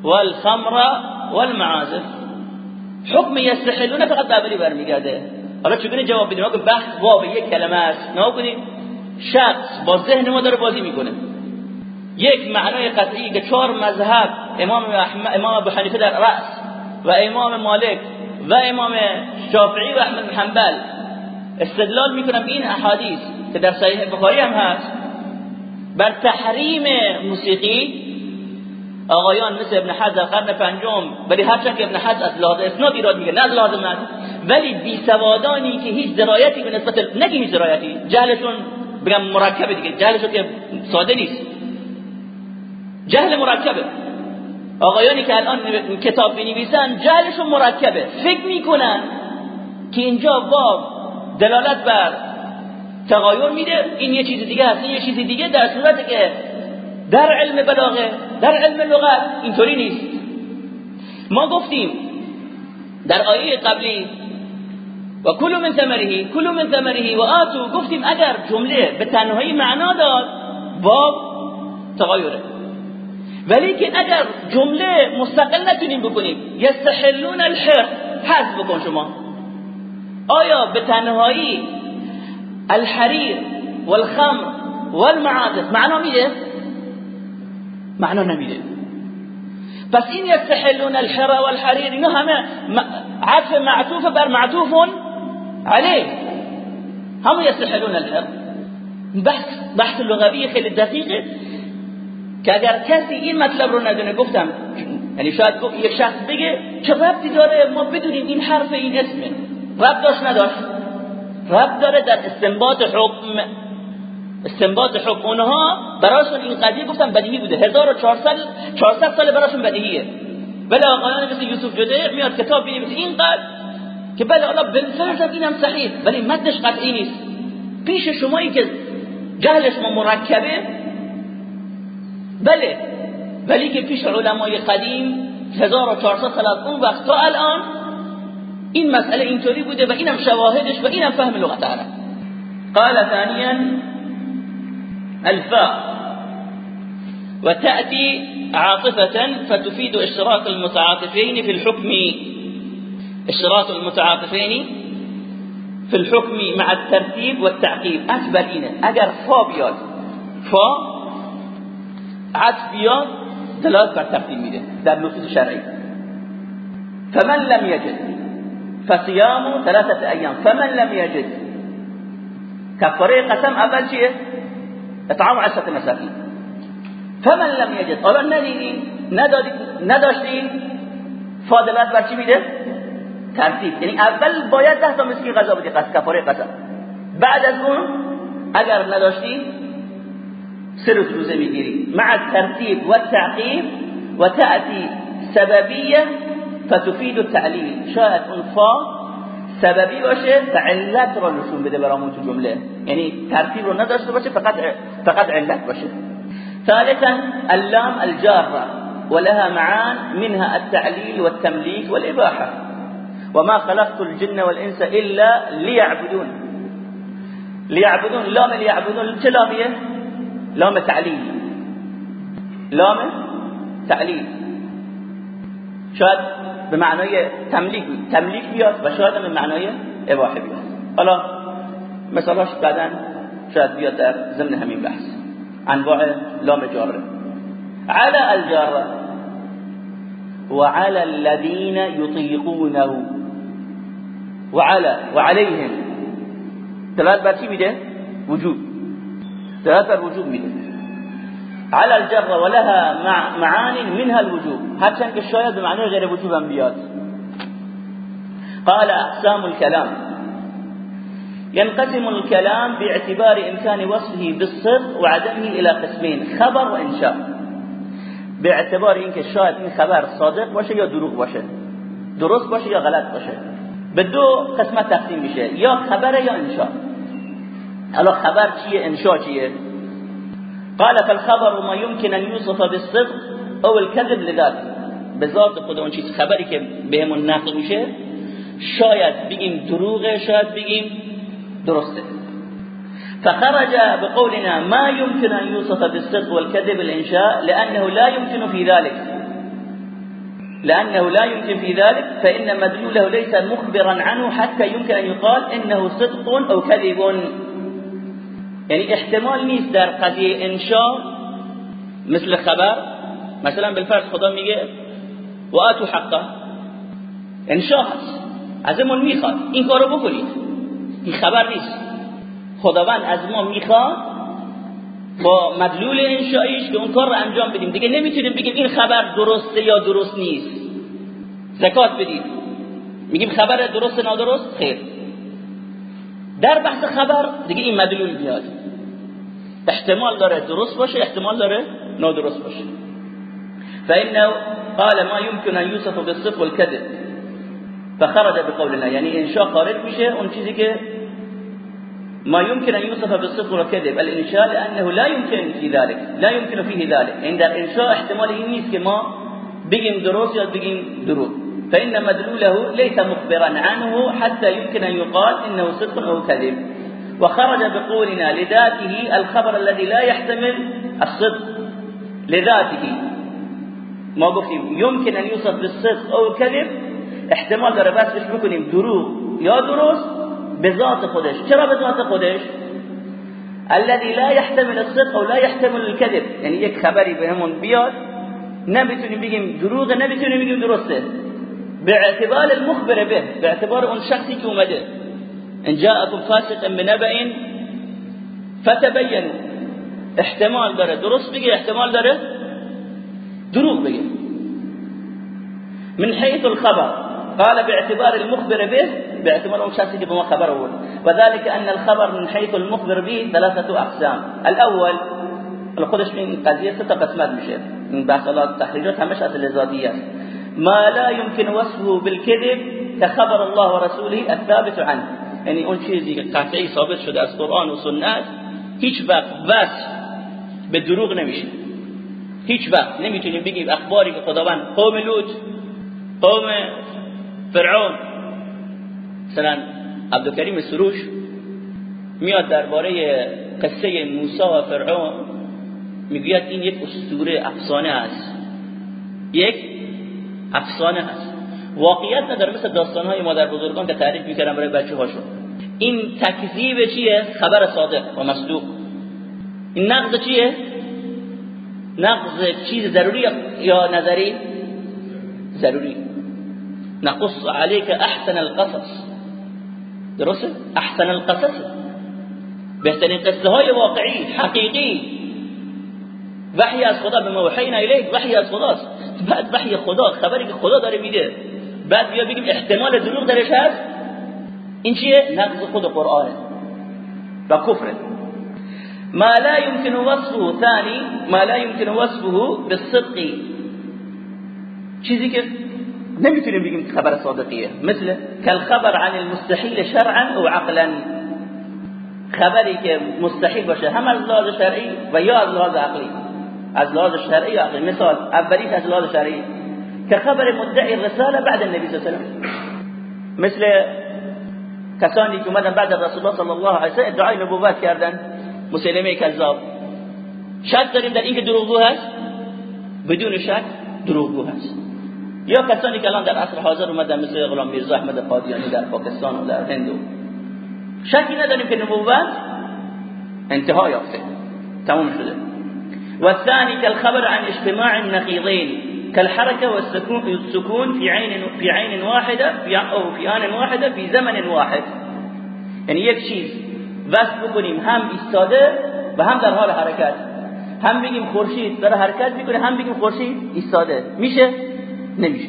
والخمر والمعازف. حکم یستحلون فقط قبلی برمیگرده حالا چگونه جواب بدیم؟ که بحث واب یک کلمه است. نه شخص با ذهن ما داره بازی می‌کنه. یک معنای قطعی که چهار مذهب امام امام ابو حنیفه در رأس و امام مالک و امام شافعی و احمد بن حنبل استدلال می‌کنن به این احادیث که در صحیح بخاری هم هست. بر تحریم موسیقی آقایان مثل ابن حز در قرن پنجم ولی هرچند که ابن حز از لحاظ اسناد ایراد میگه نه از لحاظ من ولی بی سوادانی که هیچ درایتی به نسبت نگی هیچ درایتی جهلشون بگم مرکبه دیگه جهلشون که ساده نیست. جهل مرکبه. آقایانی که الان کتاب بنویسن جهلشون مرکبه. فکر می‌کنن که اینجا باب دلالت بر تغایر میده این یه چیز دیگه هست این یه چیز دیگه در صورتی که در علم بلاغه در علم لغت اینطوری نیست. ما گفتیم در آیه قبلی و کلو من ثمره کلو من ثمره و آتو. گفتیم اگر جمله به تنهایی معنا داد باب تغایره. ولی که اگر جمله مستقل نتونیم بکنیم یستحلون الحر حذف بکن شما. آیا به تنهایی الحریر والخمر والمعازف معنا میده معنا نمیده پس این یستحلون الحر والحریر اینا همه عطف معطوف بر معطوف علیه هم یستحلون الحر بحث بحث لغوی خیلی دقیقه که اگر کسی این مطلب رو ندونه گفتم یعنی شاید یک شخص بگه چه ربطی داره ما بدونیم این حرف این اسمه. ربط داشت نداشت؟ رب داره در استنباط حکم استنباط حکم. اونها براشون این قضیه گفتم بدیهی بوده. 1400 400 سال براشون بدیهیه. ولی آقایان مثل یوسف جده میاد کتاب بنویسه اینقدر که بله حالا بالفرض اینم صحیح ولی مدش قطعی نیست. پیش شمایی که جهل شما مرکبه. بله. ولی که پیش علمای قدیم 1400 سال از اون وقت تا الان این مسئله اینطوری بوده و اینم شواهدش و اینم فهم لغت عرب قال ثانيا الفاء. وتأتي عاطفة فتفيد اشتراك المتعاطفين في الحكم. اشتراك المتعاطفين في الحكم مع الترتيب والتعقيب. أكبر إنه أجر فا بياد. فا عطف بياد دلالة بر ترتيب ميده در نصوص شرعي فمن لم يجد. فصيام ثلاثة أيام. فمن لم يجد؟ كفاره قسم اول چیه إطعام عشرة مساكين. فمن لم يجد؟ حالا ندیدی ندادی نداشتی فاضلات بر چی میده ترتیب یعنی اول باید ده تا مسکین غذا بدی قسم بعد از اون اگر نداشتی سه روز روزه میگیری مع الترتیب والتعقیب وتأتي سببیه فتفید التعلیل شاید اون فا سببی باشه و علت را نشون بده برامون تو جمله. یعنی ترتیب رو نداشته باشه فقط فقط علت باشه. ثالثا اللام الجارة ولها معان منها التعليل والتمليك والإباحة. وما خلقت الجن والإنس إلا ليعبدون. ليعبدون لام ليعبدون چه؟ لام تعلیل لام تعلیل شاید به معنای تملیک تملیک بیاد و شاید به معنای اباحه بیاد. حالا مثالاش بعدا شاید بیاد در ضمن همین بحث. انواع لام جاره. على الجاره وعلى الذين يطيقونه وعلى وعليهم دلالت بر چی میده؟ وجوب دلالت بر وجوب میده. على الجر ولها معان منها الوجوب. هرچند که شاید به معنی غیر وجوب هم بیاد. قال اقسام الكلام. ينقسم الكلام باعتبار إمكان وصفه بالصدق وعدمه إلى قسمين خبر وإنشاء باعتبار اینکه شاید این خبر صادق باشه یا دروغ باشه. درست باشه یا غلط باشه. به دو قسمت تقسیم میشه یا خبر یا انشاء. حالا خبر چیه؟ انشاء چیه؟ قال فالخبر ما يمكن أن يوصف بالصدق أو الكذب لذاته. به ذات خود اون چیز خبری که بهمون نقل میشه شاید بگیم دروغه شاید بگیم درسته. فخرج بقولنا ما يمكن أن يوصف بالصدق والكذب الإنشاء لأنه لا يمكن في ذلك. لأنه لا يمكن في ذلك فإن مدلوله ليس مخبرا عنه حتى يمكن أن يقال إنه صدق أو كذب. يعني احتمال نیست در قضیه انشاء مثل خبر مثلا بالفرض خدا میگه و آتو حقه انشاء هست ازمون می‌خواد. این کارو بکنید. این خبر نیست. خداوند از ما می‌خواد با مدلول انشاییش که اون کار رو انجام بدیم. دیگه نمی‌تونیم بگیم این خبر درسته یا درست نیست. زکات بدید. میگیم خبر درست نادرست؟ خیر. در بحث خبر دیگه این مدلول میاد احتمال داره درست باشه احتمال داره نادرست باشه. فإنه قال ما يمكن أن يوصف بالصدق والكذب. فخرج بقولنا يعني انشاء خارج میشه اون چیزی که ما يمكن أن يوصف بالصدق والكذب. الإنشاء لأنه لا يمكن في ذلك لا يمكن فيه ذلك. عند الإنشاء احتمال إنيس كما بيجم دروس يا بيجم دروس فإن مدلوله ليس مخبرا عنه حتى يمكن أن يقال إنه صدق أو كذب. وخرج بقولنا لذاته الخبر الذي لا يحتمل الصدق. لذاته. ما قلتم يمكن أن يوصف بالصدق أو الكذب. احتمال داره بس بش بکنیم؟ دروغ. یا درست؟ به ذات خودش. چرا به ذات خودش؟ الذي لا يحتمل الصدق أو لا يحتمل الكذب. یعنی یک خبری بهمون بیاد. نمیتونیم بگیم دروغ نمیتونیم بگیم درسته. به اعتبار المخبر به به اعتبار اون شخصی که اومده. ان جاءكم فاسق بنبأ فتبينوا احتمال داره. درست بگه احتمال داره؟ دروغ بگه من حيث الخبر. قال باعتبار المخبر به باعتبار اون شخصی که به وذلك أن الخبر من حيث المخبر به ثلاثة أقسام. الأول خودش این قضیه سه تا قسمت میشه. این بحث تحریجات همش ذاتی است. ما لا يمكن وصفه بالكذب كخبر الله ورسوله الثابت عنه. یعنی اون چیزی که قطعی ثابت شده از قرآن و سنت هیچ وقت وصف به دروغ نمیشه. هیچ وقت. نمی‌تونیم بگیم اخباری که خداوند قوم لوط قوم فرعون. مثلا عبدالکریم سروش میاد درباره قصه موسی و فرعون می‌گوید این یک اسطوره افسانه است. یک افسانه است واقعیت نداره مثل داستانهای مادر بزرگان که تعریف می‌کردن برای بچه هاشون این تکذیب چیه؟ خبر صادق و مصدوق. این نقض چیه؟ نقض چیز ضروری یا نظری؟ ضروری. نقص عليك احسن القصص. درسته؟ احسن القصص. بهترین قصه های واقعی حقیقی. وحی از خدا به ما وحینا الیک وحی از خداست. بعد وحی خدا خبری که خدا داره میده بعد بیا بگیم احتمال دروغ درش هست. این چیه؟ نقض خود قرآن. و کفر. ما لا يمكن وصفه ثاني ما لا يمكن وصفه بالصدق. چیزی که نمیتونیم بگیم خبر صادقیه. مثل کالخبر عن المستحیل شرعا أو عقلا. خبری که مستحیل باشه هم از لحاظ شرعی و یا از لحاظ عقلی. از لحاظ شرعی و عقلی مثال اولی از لحاظ شرعی. که خبر مدعی رساله بعد النبی صلی الله مثل کسانی که اومدن بعد رسول الله صلی الله علیه وسلم ادعای نبوت کردن مسلمه کذاب. شک داریم در اینکه دروغگو هست؟ بدون شک دروغگو هست. یا کسانی که الان در عصر حاضر اومدن مثل غلام میرزا احمد قادیانی در پاکستان و در هند شکی نداریم که نبوت انتها یافته. تمام شده. والثاني كالخبر عن اجتماع النقيضين كالحركة والسكون في عين في عين واحدة في أو في آن واحدة في زمن واحد. يعني یک چیز. وصف بکنیم. هم ایستاده و هم در حال حرکت. هم بگیم خورشید داره حرکت می‌کنه هم بگیم خورشید ایستاده. میشه؟ نمیشه.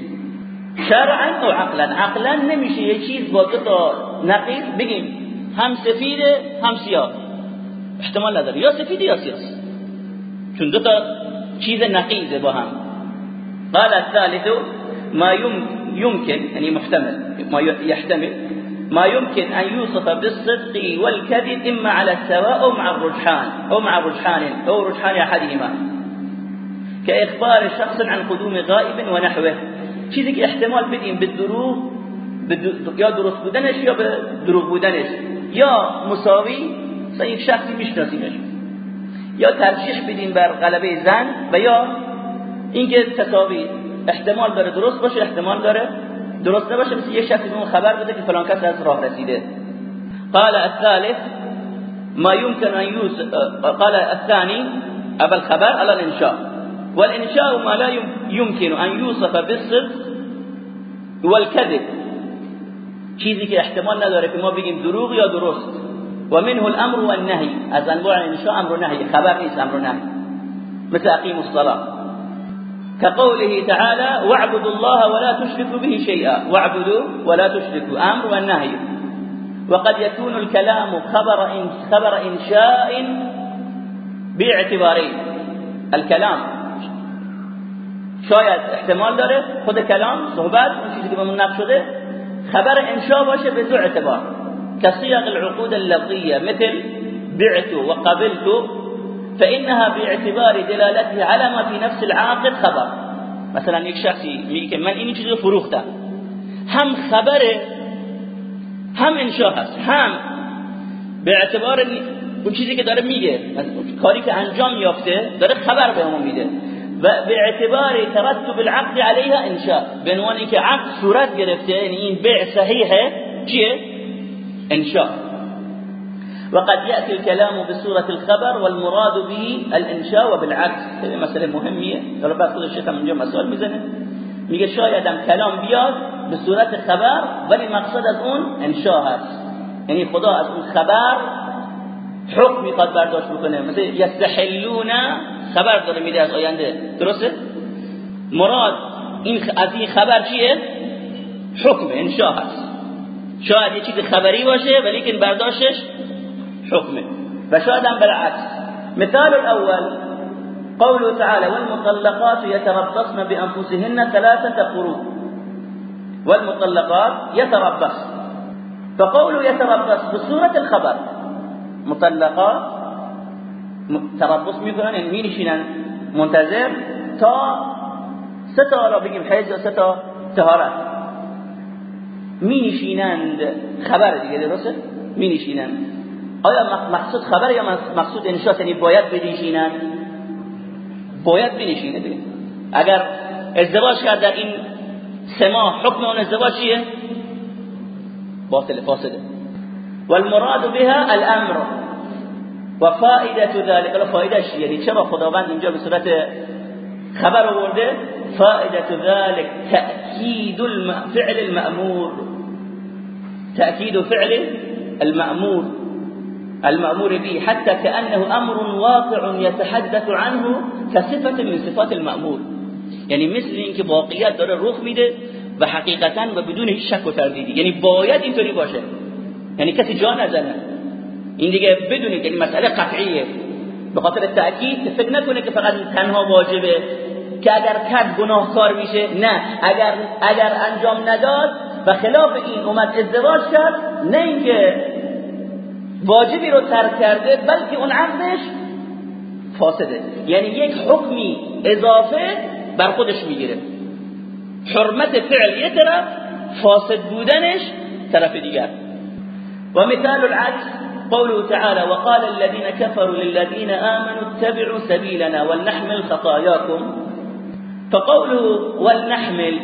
شرعا و عقلا. عقلا نمیشه یه چیز با دو بگیم. هم سفیده هم سیاه. احتمال نداره. یا سفیده یا سیاه. چون دو تا چیز نقیضه با هم. قال الثالث ما يمكن يعني محتمل ما يحتمل ما يمكن أن يوصف بالصدق والكذب إما على السواء أو مع الرجحان أو مع الرجحان أو رجحان أحدهما. كإخبار شخص عن قدوم غائب ونحوه چیزی که احتمال بدیم به دروغ یا درست بودنش یا به دروغ بودنش. یا مساوی مثلا شخصی میشناسیمش. یا ترجیح بدیم بر غلبه زن و یا اینکه تساوی احتمال داره درست باشه احتمال داره درست نباشه. مثل یه شخصی اون خبر بده که فلان کس از راه رسیده. قال الثالث ما يمكن ان يوس قال الثاني ابا الخبر على الانشاء والانشاء ما لا يمكن ان يوصف بالصدق والكذب چیزی که احتمال نداره که ما بگیم دروغ یا درست. و منه الأمر والنهي. از انواع انشاء أمر و نهی خبر نیست أمر و نهی مثل اقیم الصلاة. كقوله تعالى واعبدوا الله ولا تشركوا به شيئا. واعبدوا ولا تشركوا. أمر والنهي. وقد يكون الكلام خبر إن خبر انشاء باعتبارين. الكلام. شاید احتمال داره. خود کلام صحبت اون چیزی که بهمون نقل شده خبر انشاء باشه به دو اعتبار. كصيغ العقود اللفظية مثل بعت وقبلت فإنها باعتبار دلالته على ما في نفس العاقد خبر. مثلا شخصی میگه که من این چیزو فروختم. هم خبره هم انشا هست هم به اعتبار اون چیزی که داره میگه کاری که انجام یافته داره خبر به همون میده. و به اعتبار ترتب العقد عليها انشاء به عنوان که عقد صورت گرفته یعنی این بیع صحیحه چیه؟ انشاء وقد يأتي الكلام بصورة الخبر والمراد به الإنشاء وبالعكس. هذه مسألة مهمة. بعد خود الشيخ من جمع سؤال میزنه میگه شاید هم کلام بیاد به صورت خبر ولی مقصد از اون إنشاء هست یعنی خدا از اون خبر حکم میخواد برداشت بکنه. مثل یستحلون خبر داره میده از آینده. درسته؟ مراد این از این خبر چیه؟ حکم انشاء هست. شاید یه چیز خبری باشه ولی که برداشتش حكمه فشاهدا بالعكس مثال الأول قوله تعالى والمطلقات يتربصن بأنفسهن ثلاثة قروء والمطلقات يتربصن. فقوله يتربص بصورة الخبر. مطلقات تربص میکنن یعنی مینشینن. منتظر تا ستا را بگیم حیض یا مینشینند. خبر دیگه درسته؟ مینشینند. آیا مقصود خبر یا مقصود انشاء؟ یعنی باید بنشینن باید بنشینه بگه اگر ازدواج کرد در این سه ماه حکم اون ازدواج چیه؟ باطل فاسده. والمراد بها الامر. و فائده ذلك. الى فائدهش یعنی چرا خداوند اینجا به صورت خبر آورده؟ فائده ذلك تاكید فعل المأمور. تاكید فعل المأمور. المأمور به حتى كأنه أمر واقع يتحدث عنه كصفة من صفات المأمور. یعنی مثل اینکه واقعیت داره رخ میده و حقیقتا و بدون هیچ شک و تردیدی. یعنی باید اینطوری باشه. یعنی کسی جا نزنه. این دیگه بدونید یعنی مسئله قطعیه. به خاطر تأکید فکر نکنه که فقط تنها واجبه. که اگر کرد گناهکار میشه نه. اگر اگر انجام نداد و خلاف این اومد ازدواج کرد نه اینکه واجبی رو ترک کرده بلکه اون عقدش فاسده. یعنی یک حکمی اضافه بر خودش می‌گیره. حرمت فعل یه طرف فاسد بودنش طرف دیگر. و مثال العکس قوله تعالى وقال الذين كفروا للذين آمنوا اتبعوا سبيلنا ولنحمل خطاياكم فقوله ولنحمل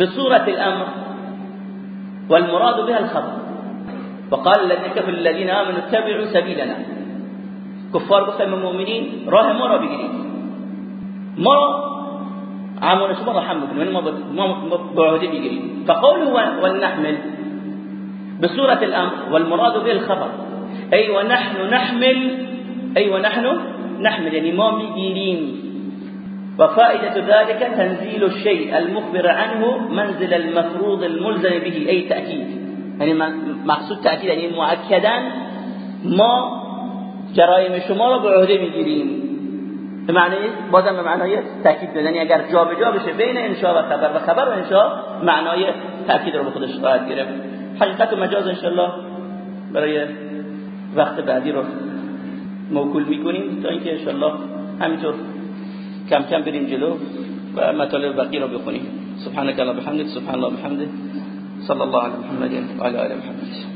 بصورة الأمر والمراد بها الخطأ وقال الذين كفروا الذين آمنوا اتبعوا سبيلنا. کفار گفتن مؤمنین راه ما را بگیرید ما عمل شما را حمل کنیم ما بعهده بگیرید فقوله ولنحمل. بصورة الأمر والمراد به الخبر. أي ونحن نحمل. أي ونحن نحمل. يعني ما ميجيرين وفائدة ذلك تنزيل الشيء المخبر عنه منزل المفروض الملزم به أي تأكيد. يعني مقصود تاکید یعنی مؤکدا ما جرایم شما رو به عهده می‌گیریم. به معنی بازم به معنای تاکید یعنی اگر جابجا بشه بین انشاء و خبر و خبر و انشاء معنای تاکید رو به خودش خواهد گرفت. حقیقت و مجاز انشالله برای وقت بعدی رو موکول می‌کنیم تا اینکه انشالله همینطور کم کم بریم جلو و مطالب بقیه رو بخونیم. سبحانك اللهم وبحمدك سبحان الله وبحمده صلى الله على محمد وعلى ال محمد.